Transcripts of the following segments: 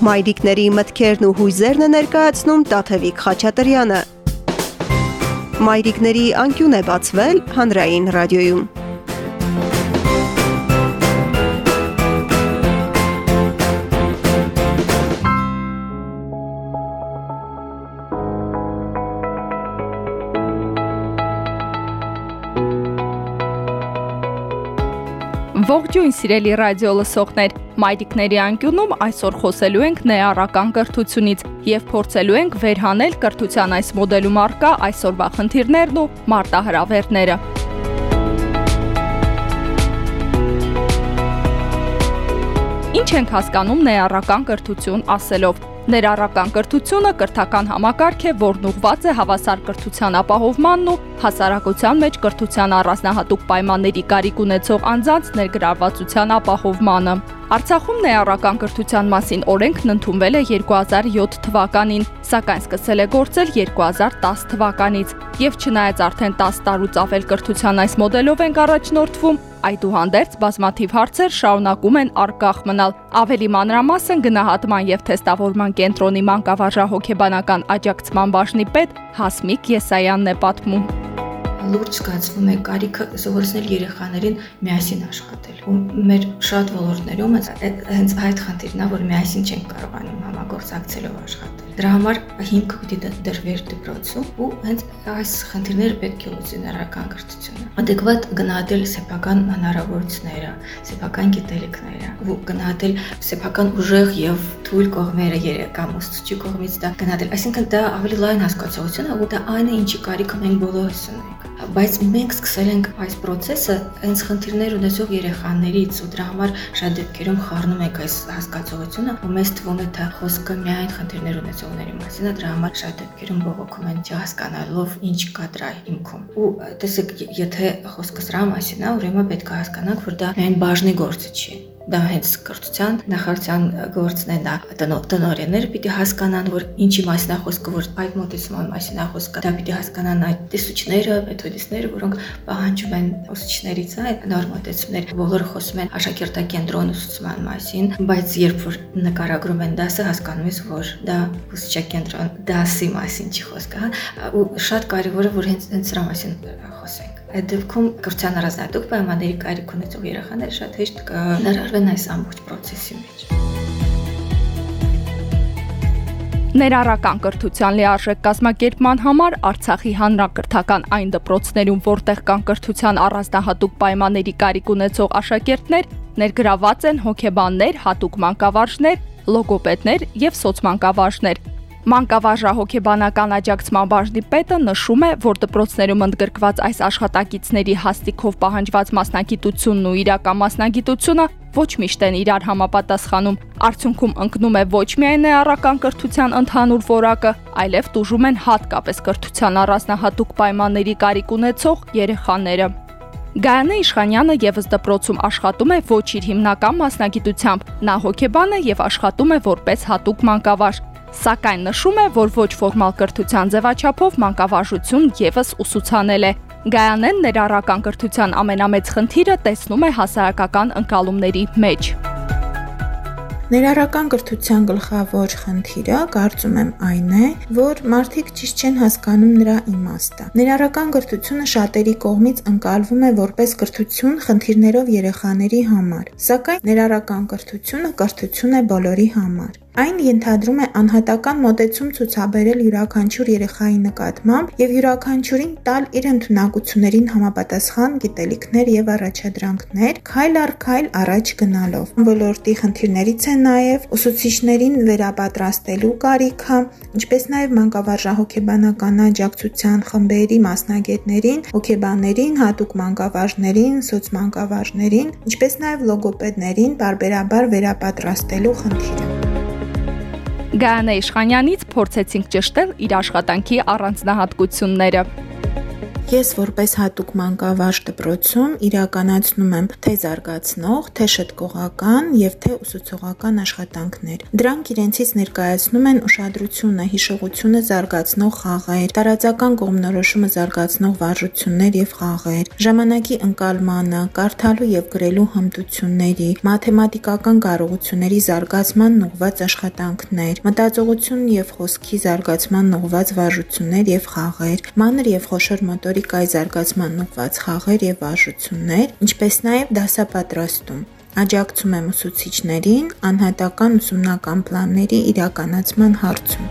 Մայրիկների մտքերն ու հույզերն է ներկայացնում Տաթևիկ Խաչատրյանը։ Մայրիկների անկյուն է բացվել հանրային ռադիոյում։ Ողջույն սիրելի ռադիո լսողներ, Մայրիկների անկյունում այսօր խոսելու ենք նեարական կրթությունից եւ փորձելու ենք վերհանել կրթության այս մոդելում արկա այսօրվա խնդիրներն ու մարտահրավերները։ Ինչ ենք հասկանում նեարական կրթություն ասելով։ Ներառական կրթությունը կրթական համակարգ է, որն ուղղված է հավասար կրթության ապահովմանն ու հասարակության մեջ կրթության առանձնահատուկ պայմանների կարիք ունեցող անձանց ներգրավվածության ապահովմանը։ Արցախում ներառական կրթության մասին օրենքն ընդունվել է 2007 թվականին, սակայն սկսել է գործել 2010 թվականից, եւ չնայած արդեն 10 տարուց ավել կրթության այս մոդելով ենք առաջնորդվում, Այդուհանդերձ բազմաթիվ հարցեր շարունակում են արկախ մնալ։ Ավելի մանրամասն գնահատման եւ թեստավորման կենտրոնի մանկավարժահոգեբանական աջակցման բաժնի պետ Հասմիկ Եսայանն է պատմում լուրջ զգացվում է կարիքը սովորեցնել երեխաներին միասին աշխատել։ Ու մեր շատ ոլորտներում հենց այդ խնդիրն է, որ միասին չենք կարողանում համագործակցելով աշխատել։ Դրա համար հիմքը պիտի դրվեր դպրոցում ու հենց այս խնդիրները պետք է լուծի ներական կրթությունը։ Adekvat գնահատել սեփական հնարավորությունները, սեփական գիտելիքները, ու գնահատել սեփական ուժեղ եւ թույլ կողմերը երեկամ ուսուցչի կողմից դա գնահատել։ Այսինքն դա ավելի լայն հասկացություն է, ու դա այն է, ինչի կարիքը մենք բոլորս ունենք բայց մենք սկսել ենք այս process-ը հենց խնդիրներ ունեցող երեխաներից ու դրա համար շատ դեպքերում խառնում ենք այս հասկացողությունը ու մեզ թվում է թե խոսքը միայն խնդիրներ ունեցողների մասին է դրա համար շատ դեպքերում բողոքում են չհասկանալով ինչ կա դրա հիմքում ու տեսեք եթե խոսքը սրա մասին է ուրեմն պետք է հասկանանք որ դա միայն բաժնի գործը չի դա հենց կրթության նախարարության գործն է տնօրենները պիտի հասկանան որ ինչի մասին է խոսքը որ այդ մոտեցման մասին է խոսքը դա պիտի հասկանան այդ տեսուչները մեթոդիստները որոնք պահանջում են ուսուցիչներից այդ նոր մոտեցումներ բոլորը խոսում են աշակերտակենտրոն ուսուցման մասին բայց երբ որ նկարագրում են դասը հասկանում ես որ դա ուսուցչակենտրոն դասի մասին չի խոսքը հա ու շատ կարևոր է որ հենց հենց սրա մասին խոսենք Այդ դեպքում կրթության առանձնահատուկ պայմանների կարիք ունեցող երեխաները շատ հեշտ կներառվեն այս ամբողջ process-ի մեջ։ Ներառական կրթության լիարժեք կազմակերպման համար Արցախի հանրակրթական այն դպրոցներում, որտեղ կան կրթության առանձնահատուկ պայմանների կարիք ունեցող աշակերտներ, ներգրաված են հոգեբաններ, հատուկ մանկավարժներ, լոգոպեդներ եւ սոցմանկավարժներ, Մանկավարժահոգեբանական աջակցման բաժնի պետը նշում է, որ դպրոցներում ընդգրկված այս աշխատակիցների հաստիկով պահանջված մասնագիտությունն ու իրական մասնագիտությունը ոչ միշտ են իրար համապատասխանում։ Արդյունքում ընկնում է ոչ միայն ներառական կրթության ընդհանուր որակը, այլև տուժում են հատկապես կրթության առանձնահատուկ պայմանների կարիք ունեցող երեխաները։ Գայանե Իշխանյանը եւս դպրոցում աշխատում է ոչ իր հիմնական մասնագիտությամբ։ Նա հոգեբան է եւ աշխատում է որպես հատուկ մանկավարժ սակայն նշում է, որ ոչ ֆորմալ կրթության ձևաչափով մանկավարժություն եւս ուսուցանել է։ Գայանեն ներառական կրթության ամենամեծ խնդիրը տեսնում է հասարակական ընկալումների մեջ։ Ներառական կրթության գլխավոր խնդիրը, կարծում եմ, այն է, որ մարդիկ ճիշտ չեն հասկանում նրա իմաստը։ Ներառական կրթությունը շատերի կողմից ընկալվում է որպես կրթություն խնդիրներով երեխաների համար, սակայն ներառական կրթությունը կրթություն է բոլորի համար։ Այն ենթադրում է անհատական մոտեցում ցուցաբերել յուրաքանչյուր երեխայի նկատմամբ եւ յուրաքանչյուրին տալ իր ընտունակություններին համապատասխան գիտելիքներ եւ առաջադրանքներ, քայլ առ քայլ առաջ գնալով։ Ոլորտի խնդիրներից է նաեւ ուսուցիչներին վերապատրաստելու կարիքը, ինչպես նաեւ մանկավարժահոգեբանական աջակցության խմբերի մասնագետներին, հոգեբաններին, հատուկ մանկավարժներին, սոցմանկավարժներին, ինչպես նաեւ լոգոպեդներին բարբերաբար վերապատրաստելու խնդիրը։ Գայանե Իշխանյանից փորձեցինք ճշտել իր աշխատանքի առանձնահատկությունները։ Ես որպես հատուկ մանկավարժ դպրոցում իրականացնում եմ թե զարգացնող, թե շտկողական եւ թե ուսուցողական աշխատանքներ։ Դրանք իրենցից ներկայացնում են ուշադրությունը, հիշողությունը զարգացնող խաղեր, տարածական կողմնորոշումը զարգացնող վարժություններ եւ խաղեր, ժամանակի ընկալմանը, կարդալու եւ գրելու հմտությունների, մաթեմատիկական կարողությունների զարգացման ուղղված աշխատանքներ, մտածողություն եւ խոսքի զարգացման ուղղված վարժություններ եւ խաղեր, մանր եւ խոշոր մոտորի մոտիկայի զարգացման ուղղված խաղեր եւ վարժություններ, ինչպես նաեւ դասապատրաստում։ Աջակցում եմ ուսուցիչներին անհատական ուսումնական պլանների իրականացման հարցում։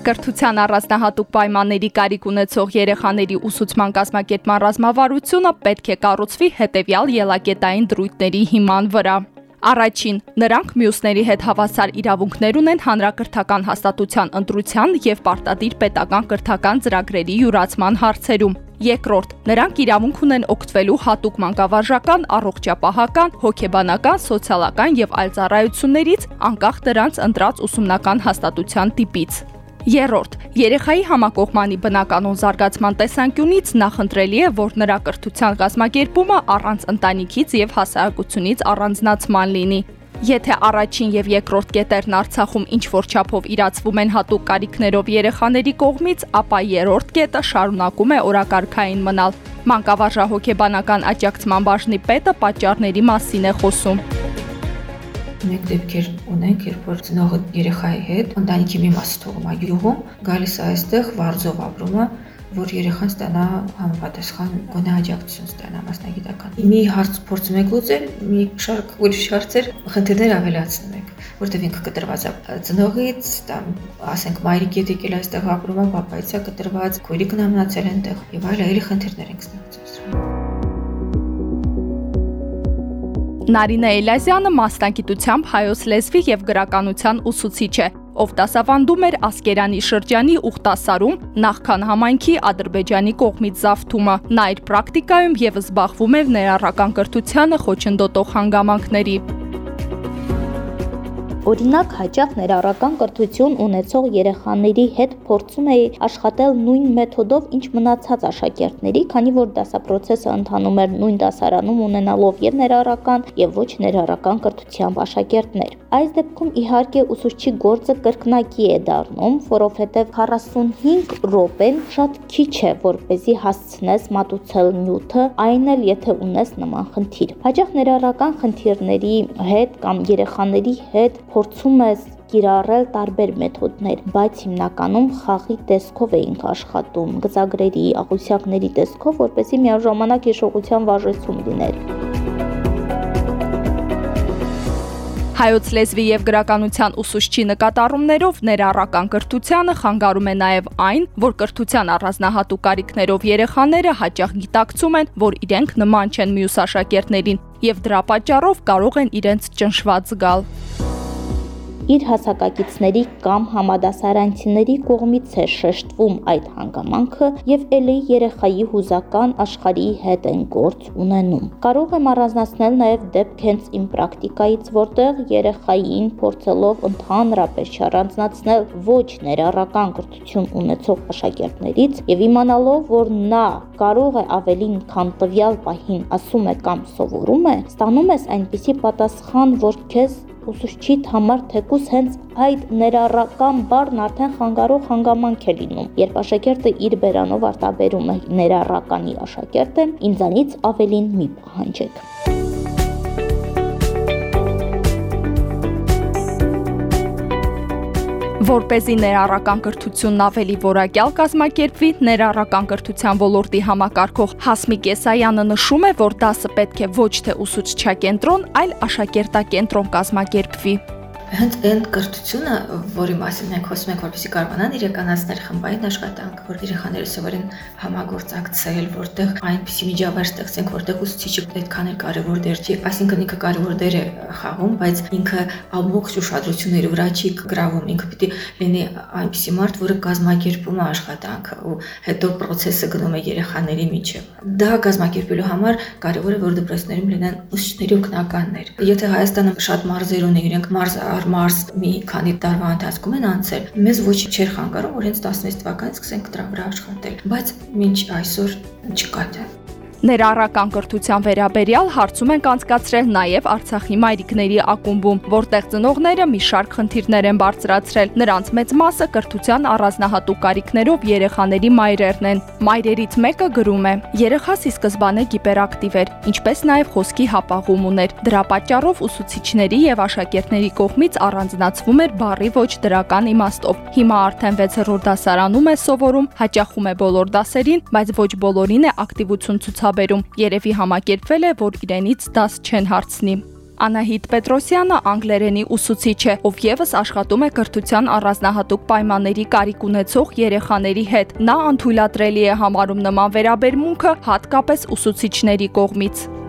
Կրթության առանձնահատուկ պայմանների կարիք ունեցող երեխաների ուսուցման կազմակերպման ռազմավարությունը պետք է կառուցվի հետևյալ ելակետային դրույթների հիման վրա։ Առաջին, նրանք մյուսների հետ հավասար իրավունքներ ունեն հանրակրթական հաստատության ընտրության եւ պարտադիր պետական կրթական ծրագրերի յուրացման հարցերում։ Երկրորդ, նրանք իրավունք ունեն օգտվելու հատուկ մանկավարժական, առողջապահական, հոգեբանական, սոցիալական եւ այլ ծառայություններից, անկախ դրանց ընտրած ուսումնական հաստատության տիպից։ Երրորդ, երեխայի համակողմանի բնականոն զարգացման տեսանկյունից նախընտրելի է, որ նրա կրթության կազմակերպումը առանց ընտանիքից եւ հասարակությունից առանձնացման լինի։ Եթե առաջին եւ երկրորդ կետերն Արցախում ինչ որ չափով իրացվում են հատուկ կարիքներով երեխաների կողմից, ապա երրորդ կետը շարունակում է օրակարգային մնալ։ Մանկավարժահոգեբանական աջակցման բաժնի պետը պատճառների մասին է խոսում մեկ դեպքեր ունենք, երբ որ ծնողը երեխայի հետ ընտանիքի մի մասը թողում է յուղում, գալիս է այստեղ վարձով ապրում է, որ երեխան ստանա համապատասխան գոնե աջակցություն ստանա մասնագիտական։ Մի հարց փորձում եք լուծել, մի շարք ուրիշ հարցեր, խնդիրներ ավելացնում եք, որտեղ ինքը կտրված է ծնողից, կամ ասենք մայրիկի հետ եկել այստեղ ապրում է, պապայից է կտրված, քույրիկն ամնացել այնտեղ եւ այլ այլ խնդիրներ ենք ստացվում։ Նարինե Էլազյանը մասնագիտությամբ հայոց լեզվի եւ գրականության ուսուցիչ է, ով դասավանդում էր Ասկերանի շրջանի Ուխտասարում նախքան համայնքի Ադրբեջանի կողմից զավթումը։ Նա իր պրակտիկայում եւս զբաղվում էր ներառական կրթությանը խոչընդոտող հանգամանքների Օրինակ, հաճախ ներառական կրթություն ունեցող երեխաների հետ փորձում էի աշխատել նույն մեթոդով, ինչ մնացած աշակերտների, քանի որ դասապրոցեսը ընթանում էր նույն դասարանում ունենալով եւ ներառական եւ ոչ ներառական կրթությամբ աշակերտներ։ Այս դեպքում իհարկե ուսուցչի գործը կրկնակի է դառնում, որովհետեւ 45 րոպեն շատ քիչ է, որ เป զի հասցնես մատուցել նյութը, այն էլ եթե ունես նման խնդիր։ Հաճախ ներառական խնդիրների հետ կամ երեխաների հետ փորձում ես կիրառել տարբեր մեթոդներ, բայց հիմնականում խաղի տեսքով էինք աշխատում, գծագրերի, աղյուսակների տեսքով, որպեսզի միաժամանակ հիշողության վարժեցում լիներ։ Հայոց լեզվի եւ գրականության ուսուցչի նկատառումներով ներառական կրթությանը խանգարում է նաեւ այն, որ կրթության առանձնահատուկ կարիքներով երեխաները հաճախ գիտակցում են, որ իրենք նման չեն մյուս աշակերտներին եւ դրա պատճառով կարող են իրենց ճնշված զգալ իր հասակակիցների կամ համադասարանցիների կողմից է շեշտվում այդ հանգամանքը եւ ելի երեխայի հուզական աշխարհի հետ են գործ ունենում։ Կարող եմ առանձնացնել նաեւ դեպք հենց իմ պրակտիկայից, որտեղ երեխային փորձելով ընդհանրապես չառանձնացնել ոչ ներառական կրթություն ունեցող աշակերտներից եւ իմանալով, որ նա կարող է ավելին, քան տվյալ պահին ասում է կամ սովորում է, ստանում ես այնպիսի պատասխան, որ քեզ ուսուցչիդ համար թեկուս հենց այդ ներառական բառն արդեն խանգարող հանգամանք է լինում։ Երբ աշակերտը իր բերանով արտաբերում է ներառականի աշակերտը, ինձանից ավելին մի պահանջեք։ Որ เป զի ներառական կրթությունն ավելի որակյալ կազմակերպվի, ներառական կրթության ոլորտի համակարգող Հասմիկ Էսայանը նշում է, որ դասը պետք է ոչ թե ուսուցչակենտրոն, այլ աշակերտակենտրոն կազմակերպվի հենց այն կրթությունը, որի մասին մենք խոսում ենք, որպեսզի կարողանան իրականացնել խմբային աշխատանք, որ երեխաները սովորեն համագործակցել, որտեղ այնպիսի միջավայր ստեղծենք, որտեղ ուսուցիչը այդքան էլ կարևոր դեր չի, այսինքն ինքը կարևոր դեր է խաղում, բայց ինքը ամբողջ ուշադրությունների վրա չի գրավում, ինքը պիտի լինի այնպիսի մարդ, որը կազմակերպում է աշխատանքը ու հետո process-ը գնում է երեխաների միջև։ Դա կազմակերպելու համար կարևոր է, որ դպրոցներում լինեն ուսուցիչների օգնականներ։ Եթե Հայաստանը շատ մարզեր ունի, իրենք մարզ փառ մարս մի քանի տարվա ընթացքում են անցել, մեզ ոչ չէր խանգարում, որ հենց 16 թվականից սկսենք դրա վրա աշխատել, բայց մինչ այսօր չկա դա։ Ներառական կրթության վերաբերյալ հարցում ենք անցկացրել նաև Արցախի մայրիկների ակումբում, որտեղ ծնողները մի շարք խնդիրներ են բարձրացրել։ Նրանց մեծ մասը կրթության առանձնահատուկ կարիքներով երեխաների մայրերն են։ Մայրերից մեկը գրում է. Երեխաս ի սկզբանե գիպերակտիվ էր, ինչպես նաև խոսքի հապաղում ուներ։ Դրա պատճառով ուսուցիչների եւ աշակերտների կողմից առանձնացվում էր բառի ոչ դրական իմաստով։ Հիմա արդեն 6-րդ դասարանում է սովորում, հաճախում է բոլոր դասերին, բայց ոչ բոլորին է ակտիվություն ցուցաբերում ցուցաբերում։ Երևի համակերպվել է, որ իրենից դաս չեն հարցնի։ Անահիտ Պետրոսյանը անգլերենի ուսուցիչ է, ով եւս աշխատում է կրթության առանձնահատուկ պայմանների կարիք ունեցող երեխաների հետ։ Նա անթույլատրելի է համարում նման վերաբերմունքը հատկապես ուսուցիչների կողմից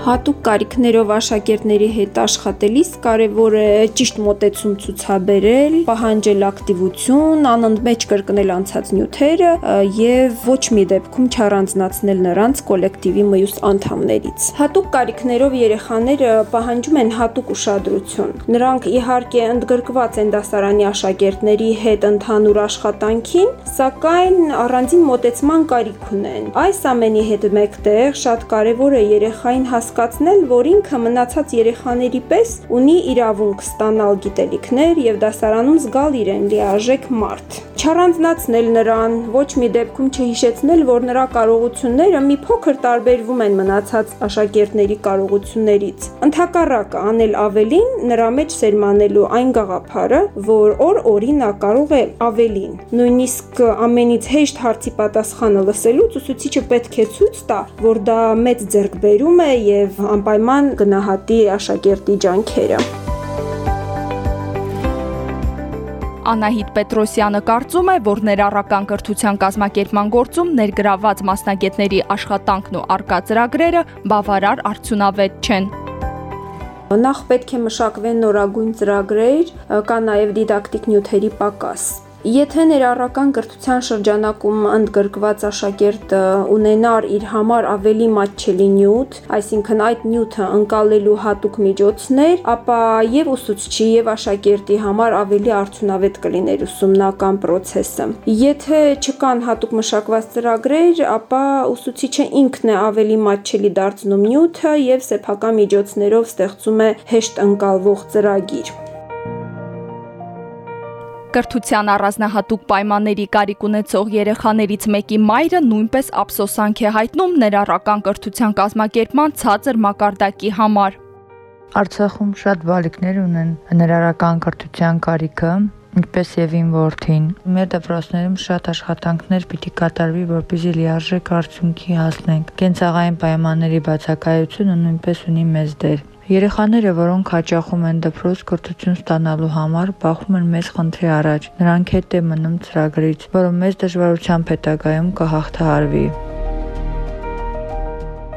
հատուկ կարիքներով աշակերտների հետ աշխատելիս կարևոր է ճիշտ մոտեցում ցուցաբերել, պահանջել ակտիվություն, անընդմեջ կրկնել անցած նյութերը եւ ոչ մի դեպքում չառանձնացնել նրանց կոլեկտիվի մյուս անդամներից։ Հատուկ կարիքներով երեխաները պահանջում են հատուկ ուշադրություն։ Նրանք իհարկե ընդգրկված են դասարանի աշակերտների հետ ընդհանուր աշխատանքին, սակայն առանձին մոտեցման կարիք ունեն։ Այս ամենի հետ մեկտեղ շատ կարևոր է երեխային հաս հասկացնել, որ ինքը մնացած երեխաների պես ունի իրավունք ստանալ գիտելիքներ եւ դասարանում զգալ իրեն լիարժեք մարդ։ Չառանձնացնել նրան, ոչ մի դեպքում չհիշեցնել, որ նրա կարողությունները մի փոքր տարբերվում են մնացած աշակերտների կարողություններից։ Ընթակառակը անել ավելին նրա մեջ սերմանելու այն գաղափարը, որ օր օրին նա կարող է ավելին։ Նույնիսկ ամենից հեշտ հարցի պատասխանը լսելուց ուսուցիչը պետք է ցույց տա, որ դա մեծ ձեռքբերում է եւ անպայման գնահատի աշակերտի ջանքերը։ Անահիտ Պետրոսյանը կարծում է, որ ներառական կրթության կազմակերպման գործում ներգրաված մասնագետների աշխատանքն ու արկա ծրագրերը բավարար արդյունավետ չեն։ Նախ պետք է մշակվեն նորագույն ծրագրեր, կա նաև դիդակտիկ նյութերի պակաս։ Եթե ներառական կրթության շրջանակում ընդգրկված աշակերտը ունենար իր համար ավելի մատչելի նյութ, այսինքն այդ նյութը ընկալելու հատուկ միջոցներ, ապա եւ ուսուցչի եւ աշակերտի համար ավելի արդյունավետ կլիներ ուսումնական process-ը։ Եթե չկան հատուկ մշակված ծրագրեր, ապա ուսուցիչը ինքն է ավելի մատչելի դարձնում նյութը եւ սեփական միջոցներով ստեղծում է հեշտ ընկալվող ծրագիր։ Կրթության առանձնահատուկ պայմանների կարիք ունեցող երեխաներից մեկի մայրը նույնպես ափսոսանք է հայտնում ներառական կրթության կազմակերպման ցածր մակարդակի համար։ Արցախում շատ բալիկներ ունեն ներառական կրթության կարիքը, ինչպես եւ իմ որդին։ Մեր դպրոցներում շատ աշխատանքներ պիտի կատարվի, որպեսզի լիարժեք արդյունքի հասնենք։ Կենցաղային պայմանների բացակայությունը նույնպես ունի մեծ դեր։ Երեխաները, որոնք հաճախում են դպրոց կրթություն ստանալու համար, բախվում են մեծ խնդրի առաջ։ Նրանք հետ է մնում ծրագրից, որը մեծ դժվարությամբ հետագայում կհաղթահարվի։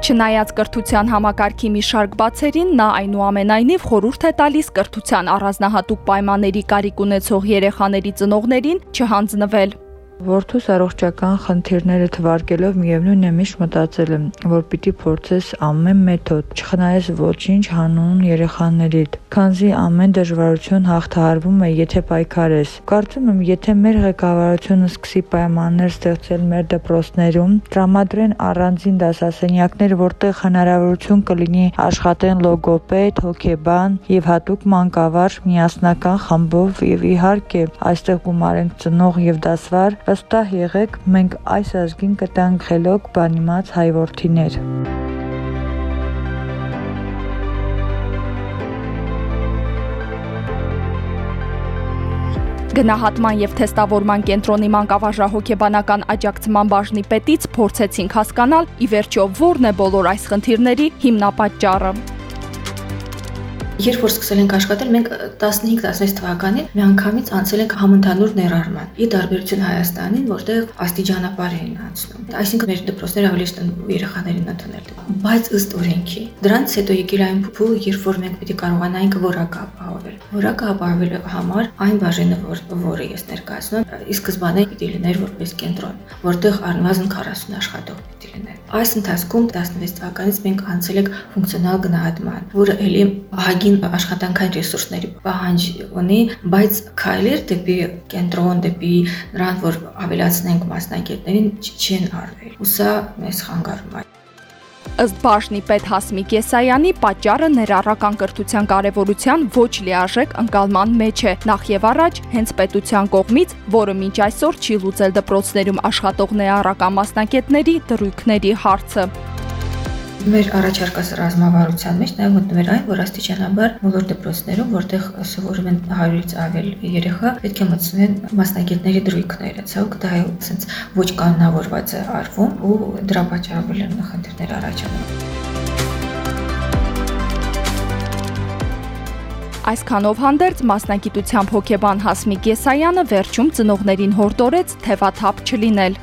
Չնայած կրթության համակարգի մի շարք բացերին, նա այնուամենայնիվ խորհուրդ է տալիս կրթության առանձնահատուկ պայմանների կարիք ունեցող երեխաների ծնողներին չհանձնվել։ Որդուս առողջական խնդիրները թվարկելով միևնույն է միշտ մտածել եմ, որ պիտի փորձես ամեն մեթոդ, չխնայես ոչինչ հանուն երեխաներիդ, քանզի ամեն դժվարություն հաղթահարվում է, եթե պայքարես։ Կարծում եմ, եթե մեր ղեկավարությունը սկսի պայմաններ ստեղծել մեր դպրոցներում, տրամադրեն առանձին դասասենյակներ, որտեղ հնարավորություն կլինի աշխատեն լոգոպեդ, հոգեբան եւ հատուկ մանկավար միասնական խմբով եւ իհարկե այստեղ գումարենք ծնող եւ դասվար Վստահ եղեք, մենք այս ազգին կտանք խելոք բանիմաց հայորդիներ։ Գնահատման եւ թեստավորման կենտրոնի մանկավարժահոգեբանական աջակցման բաժնի պետից փորձեցինք հասկանալ ի վերջո ո՞րն է բոլոր այս խնդիրների հիմնապատճառը։ Երբ որ սկսել ենք աշխատել, մենք 15-16 թվականին միանգամից անցել ենք համընդհանուր ներառման։ Ի տարբերություն Հայաստանին, որտեղ աստիճանապար էին անցնում։ Այսինքն մեր դպրոցները ավելի շտն երեխաներին ընդունել։ Բայց ըստ օրենքի, դրանից հետո եկել այն փուլ, երբ որ մենք պիտի կարողանայինք որակը ապահովել։ Որակը ապահովելու համար այն բաժինը, որ, որը ես ներկայացնում, ի սկզբանե պիտի լիներ որպես կենտրոն, որտեղ առնվազն 40 աշխատող պիտի լիներ։ Այս ընթացքում 16 թվականից մենք անցել ենք ֆունկցիոնալ գնահատման, որը ելի ահագին կին աշխատանքային ռեսուրսների պահանջ ունի, բայց քայլեր դեպի կենտրոն, դեպի նրան, որ ավելացնենք մասնագետներին չեն արվել։ Ու սա մեզ խանգարում է։ Ըստ Բաշնի պետ Հասմիկ Եսայանի պատճառը ներառական կրթության կարևորության ոչ լիարժեք ընկալման մեջ է։ Նախ եւ առաջ հենց պետության կողմից, որը մինչ այսօր չի լուծել դպրոցներում աշխատող ներառական մասնակետների դրույքների հարցը։ Մեր առաջարկած ռազմավարության մեջ նաև մտնում էր այն, որ աստիճանաբար բոլոր դպրոցներում, որտեղ սովորում են 100-ից ավել երեխա, պետք է մտցնեն մասնագետների դրույքները։ Ցավոք դա այսպես ոչ կանոնավորված է արվում ու դրա պատճառով են խնդիրներ առաջանում։ Այսքանով հանդերձ մասնագիտությամբ հոգեբան Հասմիկ Եսայանը վերջում ծնողներին հորդորեց թևաթափ չլինել։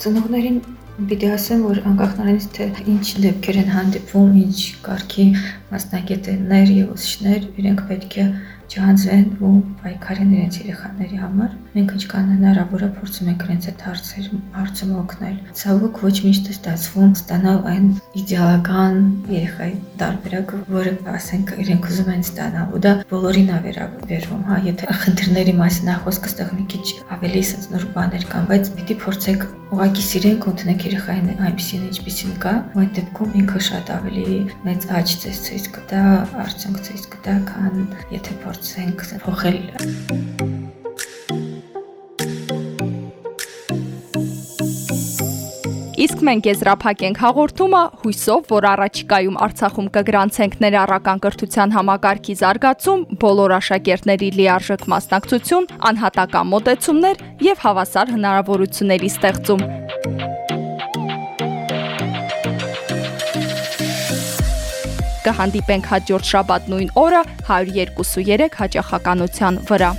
Ծնողներին Պիտի ասեմ, որ անկախ նրանից թե ինչ դեպքեր են հանդիպվում, ինչ կարգի մասնագետներ եւ ուսուցիչներ, իրենք պետք է չհանձվեն ու պայքարեն իրենց երեխաների համար։ Մենք ինչքան հնարավոր է փորձում ենք իրենց այդ հարցեր հարցում օգնել։ Ցավոք ոչ միշտ է ստացվում ստանալ այն իդեալական երեխայի տարբերակը, որը ասենք իրենք ուզում են ստանալ։ Ու դա բոլորին է վերաբերվում, հա, եթե խնդիրների մասին խոսքը, ստեղ մի քիչ ավելի sense նոր բաներ կան, բայց պիտի փորձենք ուղակի սիրենք ընդունենք երեխային այնպեսին ինչպեսին կա, ու այդ դեպքում ինքը շատ ավելի մեծ աճ ցես ցես կտա, արդյունք ցես կտա, քան եթե փորձենք փոխել Իսկ մենք եզրափակենք հաղորդումը հույսով, որ առաջիկայում Արցախում կգրանցենք ներառական կրթության համակարգի զարգացում, բոլոր աշակերտների լիարժեք մասնակցություն, անհատական մոտեցումներ եւ հավասար հնարավորությունների ստեղծում։ Կհանդիպենք հաջորդ շաբաթ նույն օրը 102.3 հաճախականության վրա։